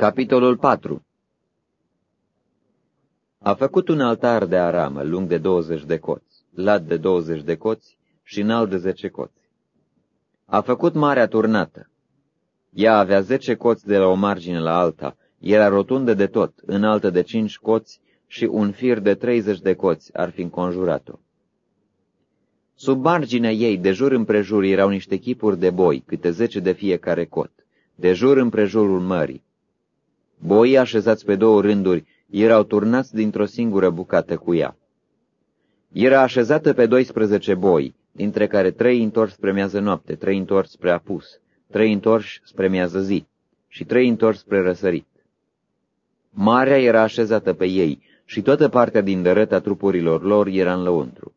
Capitolul 4 A făcut un altar de aramă, lung de 20 de coți, lat de 20 de coți și înalt de 10 coți. A făcut marea turnată. Ea avea 10 coți de la o margine la alta, era rotundă de tot, înaltă de 5 coți și un fir de 30 de coți ar fi înconjurat-o. Sub marginea ei, de jur împrejur, erau niște chipuri de boi, câte zece de fiecare cot, de jur împrejurul mării. Boii așezați pe două rânduri erau turnați dintr-o singură bucată cu ea. Era așezată pe 12 boi, dintre care trei întorși spre miază noapte, trei întorși spre apus, trei întorși spre miază zi și trei întorși spre răsărit. Marea era așezată pe ei și toată partea din dărăta trupurilor lor era în lăuntru.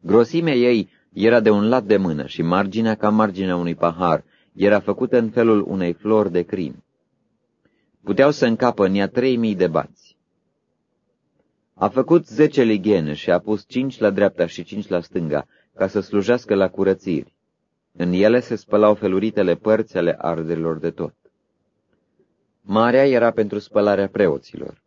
Grosimea ei era de un lat de mână și marginea ca marginea unui pahar era făcută în felul unei flori de crin. Puteau să încapă în ea trei mii de bați. A făcut zece lighene și a pus cinci la dreapta și cinci la stânga, ca să slujească la curățiri. În ele se spălau feluritele părți ale arderilor de tot. Marea era pentru spălarea preoților.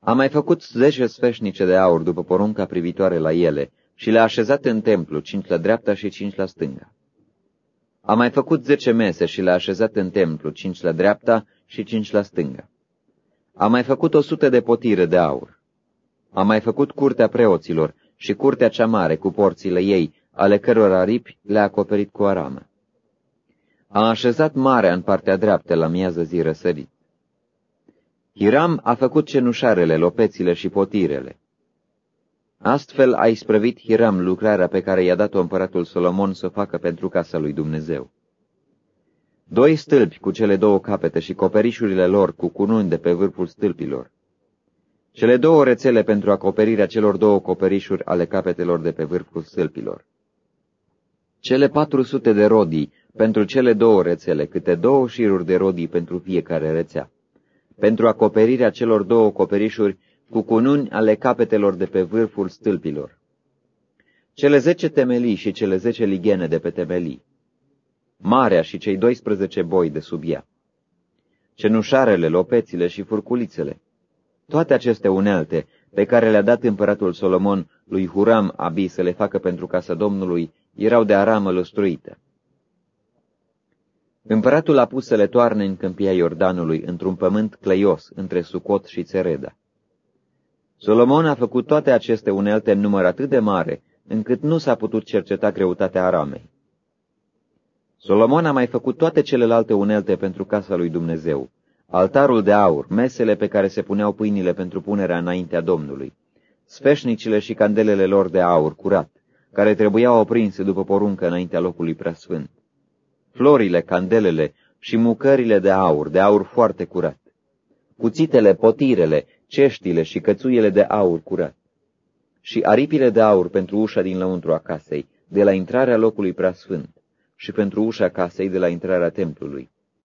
A mai făcut zece sfeșnice de aur după porunca privitoare la ele și le-a așezat în templu, cinci la dreapta și cinci la stânga. A mai făcut zece mese și le-a așezat în templu, cinci la dreapta și cinci la stânga. A mai făcut o sută de potire de aur. A mai făcut curtea preoților și curtea cea mare cu porțile ei, ale căror aripi le-a acoperit cu aramă. A așezat marea în partea dreaptă la miază zi răsărit. Hiram a făcut cenușarele, lopețile și potirele. Astfel a isprăvit Hiram lucrarea pe care i-a dat-o împăratul Solomon să o facă pentru casa lui Dumnezeu. Doi stâlpi cu cele două capete și coperișurile lor cu cununi de pe vârful stâlpilor. Cele două rețele pentru acoperirea celor două coperișuri ale capetelor de pe vârful stâlpilor. Cele patru sute de rodii pentru cele două rețele, câte două șiruri de rodii pentru fiecare rețea. Pentru acoperirea celor două coperișuri cu cununi ale capetelor de pe vârful stâlpilor. Cele zece temelii și cele zece lighene de pe temelii. Marea și cei 12 boi de sub ea. Cenușarele, lopețile și furculițele. Toate aceste unelte pe care le-a dat împăratul Solomon lui Huram Abi să le facă pentru casa Domnului erau de aramă lăstruită. Împăratul a pus să le toarne în câmpia Iordanului, într-un pământ cleios, între Sucot și Țereda. Solomon a făcut toate aceste unelte în număr atât de mare, încât nu s-a putut cerceta greutatea aramei. Solomon a mai făcut toate celelalte unelte pentru casa lui Dumnezeu, altarul de aur, mesele pe care se puneau pâinile pentru punerea înaintea Domnului, sfeșnicile și candelele lor de aur curat, care trebuiau oprinse după poruncă înaintea locului preasfânt, florile, candelele și mucările de aur, de aur foarte curat, cuțitele, potirele, ceștile și cățuiele de aur curat, și aripile de aur pentru ușa din lăuntru a casei, de la intrarea locului preasfânt, și pentru ușa casei de la intrarea templului,